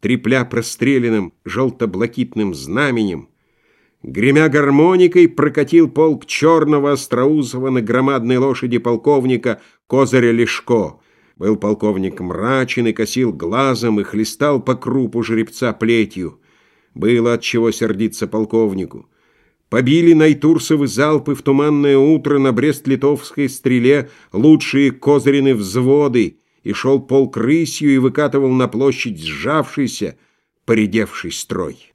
трепля простреленным желто-блакитным знаменем, гремя гармоникой, прокатил полк черного остроусого на громадной лошади полковника Козыря Лешко. Был полковник мрачен и косил глазом и хлестал по крупу жеребца плетью. Было от чего сердиться полковнику. Побили Найтурсовы залпы в туманное утро на Брест-Литовской стреле лучшие Козырины взводы, и шел полк рысью и выкатывал на площадь сжавшийся, поредевший строй.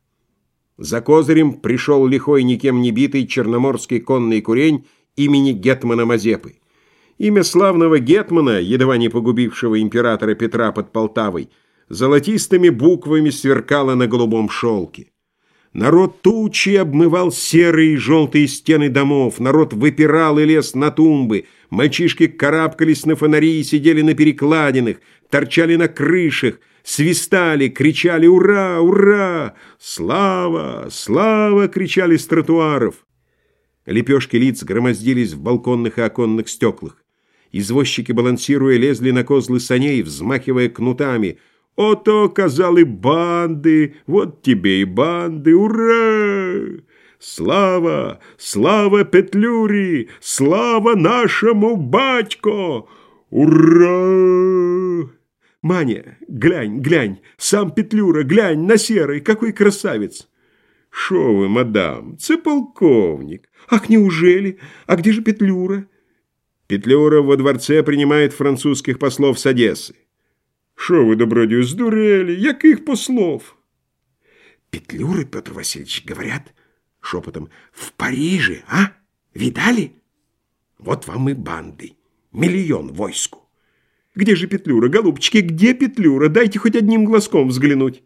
За Козырем пришел лихой никем не битый черноморский конный курень имени Гетмана Мазепы. Имя славного Гетмана, едва не погубившего императора Петра под Полтавой, золотистыми буквами сверкало на голубом шелке. Народ тучи обмывал серые и желтые стены домов, народ выпирал и лез на тумбы, мальчишки карабкались на фонари и сидели на перекладинах, торчали на крышах, свистали, кричали «Ура! Ура! Слава! Слава!» кричали с тротуаров. Лепешки лиц громоздились в балконных и оконных стеклах. Извозчики, балансируя, лезли на козлы саней, взмахивая кнутами – Ото, казали, банди, вот тебе и банди, ура! Слава, слава Петлюрі, слава нашему батько! Ура! Маня, глянь, глянь, сам Петлюра, глянь на серый, какой красавец! Шо вы, мадам, це полковник. Ах, неужели? А где же Петлюра? Петлюра во дворце принимает французских послов с Одессы. Що ви, добродію, сдурели? Яких послов? Петлюры, Петр Васильевич, говорят шепотом, в Париже, а? Видали? Вот вам и банды. Миллион войску. Где же Петлюра, голубчики, где Петлюра? Дайте хоть одним глазком взглянуть.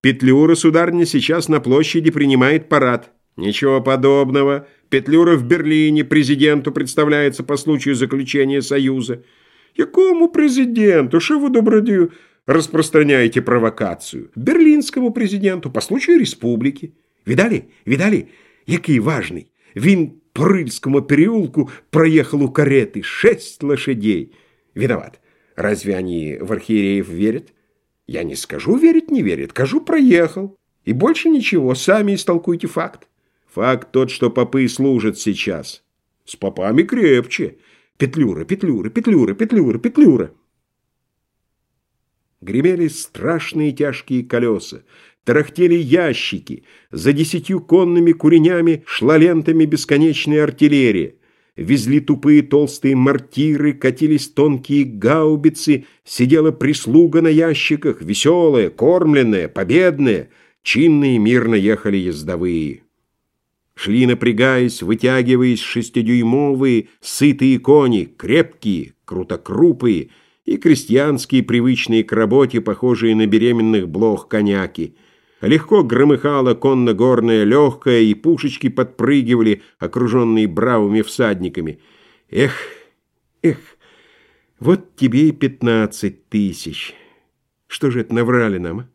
Петлюра, сударыня, сейчас на площади принимает парад. Ничего подобного. Петлюра в Берлине президенту представляется по случаю заключения союза. Якому президенту? Що ви, добродію, распространяете провокацию? Берлинскому президенту по случаю республики. Видали? Видали? Який важный. Він по Рыльскому переулку проехал у кареты шесть лошадей. Виноват. Разве они в архиереев верят? Я не скажу, верит, не верит. Кажу, проехал. И больше ничего. Сами истолкуйте факт. Факт тот, что попы служат сейчас. С попами крепче. Петлюра, Петлюра, Петлюра, Петлюра, Петлюра. Гремели страшные тяжкие колеса, тарахтели ящики, за десятью конными куренями шла лентами бесконечная артиллерия. Везли тупые толстые мортиры, катились тонкие гаубицы, сидела прислуга на ящиках, веселая, кормленная, победная, чинные мирно ехали ездовые. Шли, напрягаясь, вытягиваясь шестидюймовые, сытые кони, крепкие, крутокрупые и крестьянские, привычные к работе, похожие на беременных блох коняки. Легко громыхала конно-горная легкая, и пушечки подпрыгивали, окруженные бравыми всадниками. Эх, эх, вот тебе и пятнадцать тысяч. Что же это наврали нам, а?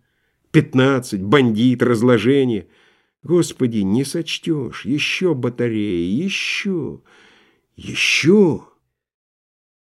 Пятнадцать, бандит, разложение — Господи, не сочтешь, еще батареи, еще, еще.